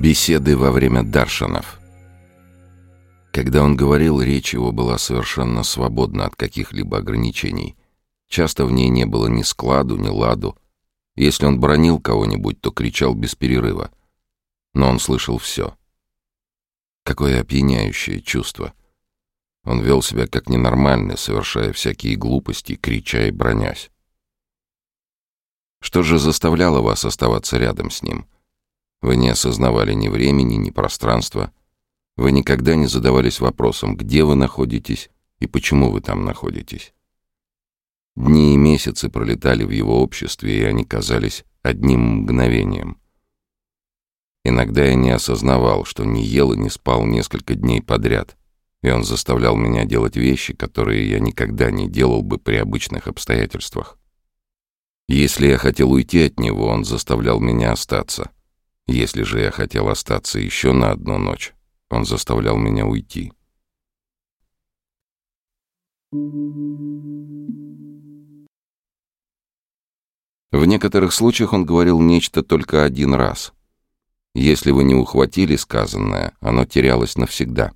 Беседы во время даршанов. Когда он говорил, речь его была совершенно свободна от каких-либо ограничений. Часто в ней не было ни складу, ни ладу. Если он бронил кого-нибудь, то кричал без перерыва. Но он слышал все. Какое опьяняющее чувство. Он вел себя как ненормальный, совершая всякие глупости, крича и бронясь. Что же заставляло вас оставаться рядом с ним? Вы не осознавали ни времени, ни пространства. Вы никогда не задавались вопросом, где вы находитесь и почему вы там находитесь. Дни и месяцы пролетали в его обществе, и они казались одним мгновением. Иногда я не осознавал, что не ел и не спал несколько дней подряд, и он заставлял меня делать вещи, которые я никогда не делал бы при обычных обстоятельствах. Если я хотел уйти от него, он заставлял меня остаться. Если же я хотел остаться еще на одну ночь, он заставлял меня уйти. В некоторых случаях он говорил нечто только один раз. Если вы не ухватили сказанное, оно терялось навсегда.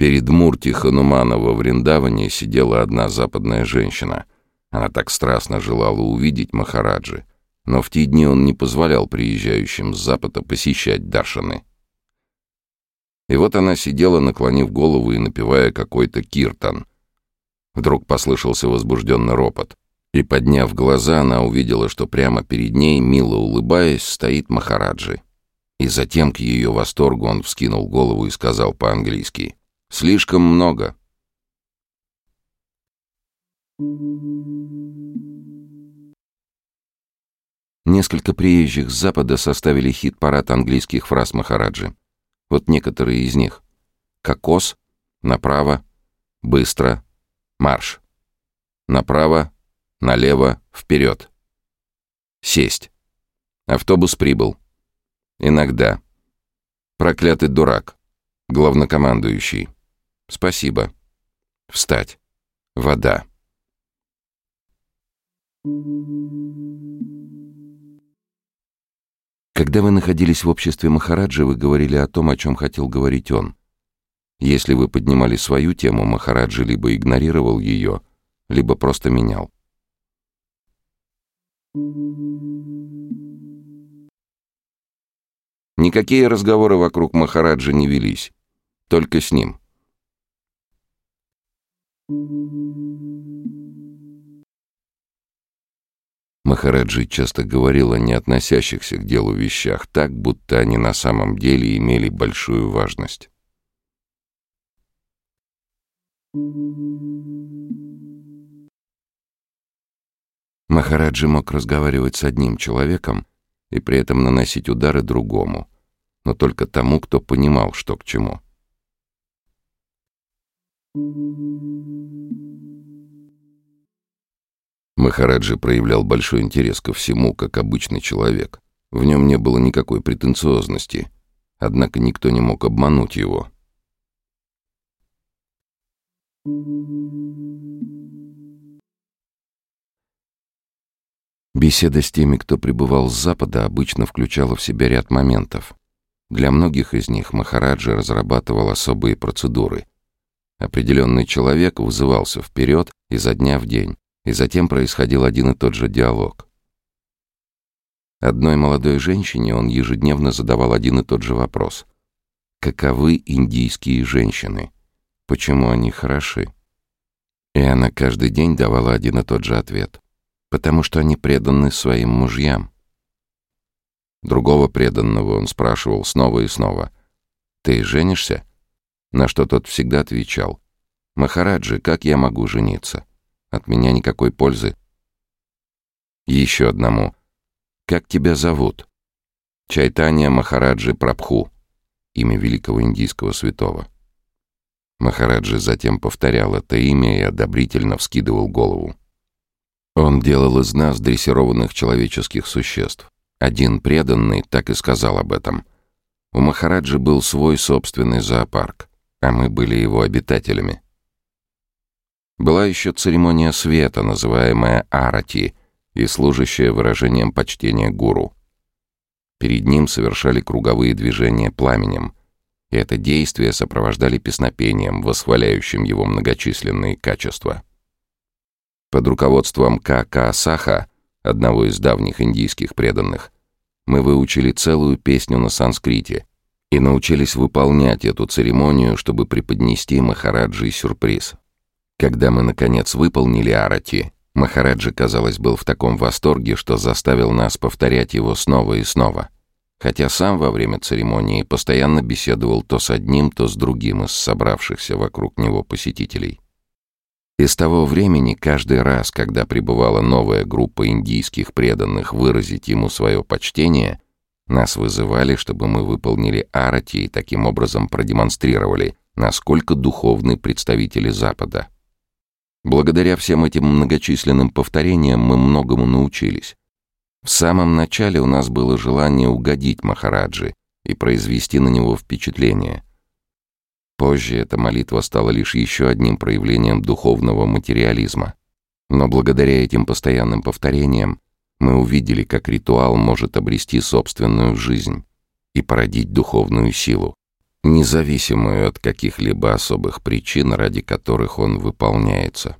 Перед Мурти Хануманова в Риндаване сидела одна западная женщина. Она так страстно желала увидеть Махараджи, но в те дни он не позволял приезжающим с запада посещать Даршаны. И вот она сидела, наклонив голову и напевая какой-то киртан. Вдруг послышался возбужденный ропот. И, подняв глаза, она увидела, что прямо перед ней, мило улыбаясь, стоит Махараджи. И затем, к ее восторгу, он вскинул голову и сказал по-английски «Слишком много». Несколько приезжих с Запада составили хит-парад английских фраз Махараджи. Вот некоторые из них. «Кокос», «Направо», «Быстро», «Марш», «Направо», «Налево», «Вперед», «Сесть», «Автобус прибыл», «Иногда», «Проклятый дурак», «Главнокомандующий», «Спасибо», «Встать», «Вода». Когда вы находились в обществе Махараджи, вы говорили о том, о чем хотел говорить он. Если вы поднимали свою тему, Махараджи либо игнорировал ее, либо просто менял. Никакие разговоры вокруг Махараджа не велись, только с ним. Махараджи часто говорил о не относящихся к делу вещах так, будто они на самом деле имели большую важность. Махараджи мог разговаривать с одним человеком и при этом наносить удары другому, но только тому, кто понимал, что к чему. Махараджи проявлял большой интерес ко всему, как обычный человек. В нем не было никакой претенциозности, однако никто не мог обмануть его. Беседа с теми, кто пребывал с Запада, обычно включала в себя ряд моментов. Для многих из них Махараджи разрабатывал особые процедуры. Определенный человек вызывался вперед изо дня в день, и затем происходил один и тот же диалог. Одной молодой женщине он ежедневно задавал один и тот же вопрос. «Каковы индийские женщины? Почему они хороши?» И она каждый день давала один и тот же ответ. «Потому что они преданы своим мужьям». Другого преданного он спрашивал снова и снова. «Ты женишься?» На что тот всегда отвечал. «Махараджи, как я могу жениться?» От меня никакой пользы. Еще одному. Как тебя зовут? Чайтания Махараджи Прабху. Имя великого индийского святого. Махараджи затем повторял это имя и одобрительно вскидывал голову. Он делал из нас дрессированных человеческих существ. Один преданный так и сказал об этом. У Махараджи был свой собственный зоопарк, а мы были его обитателями. Была еще церемония света, называемая арати, и служащая выражением почтения гуру. Перед ним совершали круговые движения пламенем, и это действие сопровождали песнопением, восхваляющим его многочисленные качества. Под руководством К.К. Саха, одного из давних индийских преданных, мы выучили целую песню на санскрите и научились выполнять эту церемонию, чтобы преподнести Махараджи сюрприз. Когда мы, наконец, выполнили арати, Махараджи, казалось, был в таком восторге, что заставил нас повторять его снова и снова. Хотя сам во время церемонии постоянно беседовал то с одним, то с другим из собравшихся вокруг него посетителей. И с того времени каждый раз, когда прибывала новая группа индийских преданных выразить ему свое почтение, нас вызывали, чтобы мы выполнили арати и таким образом продемонстрировали, насколько духовны представители Запада. Благодаря всем этим многочисленным повторениям мы многому научились. В самом начале у нас было желание угодить Махараджи и произвести на него впечатление – Позже эта молитва стала лишь еще одним проявлением духовного материализма. Но благодаря этим постоянным повторениям мы увидели, как ритуал может обрести собственную жизнь и породить духовную силу, независимую от каких-либо особых причин, ради которых он выполняется.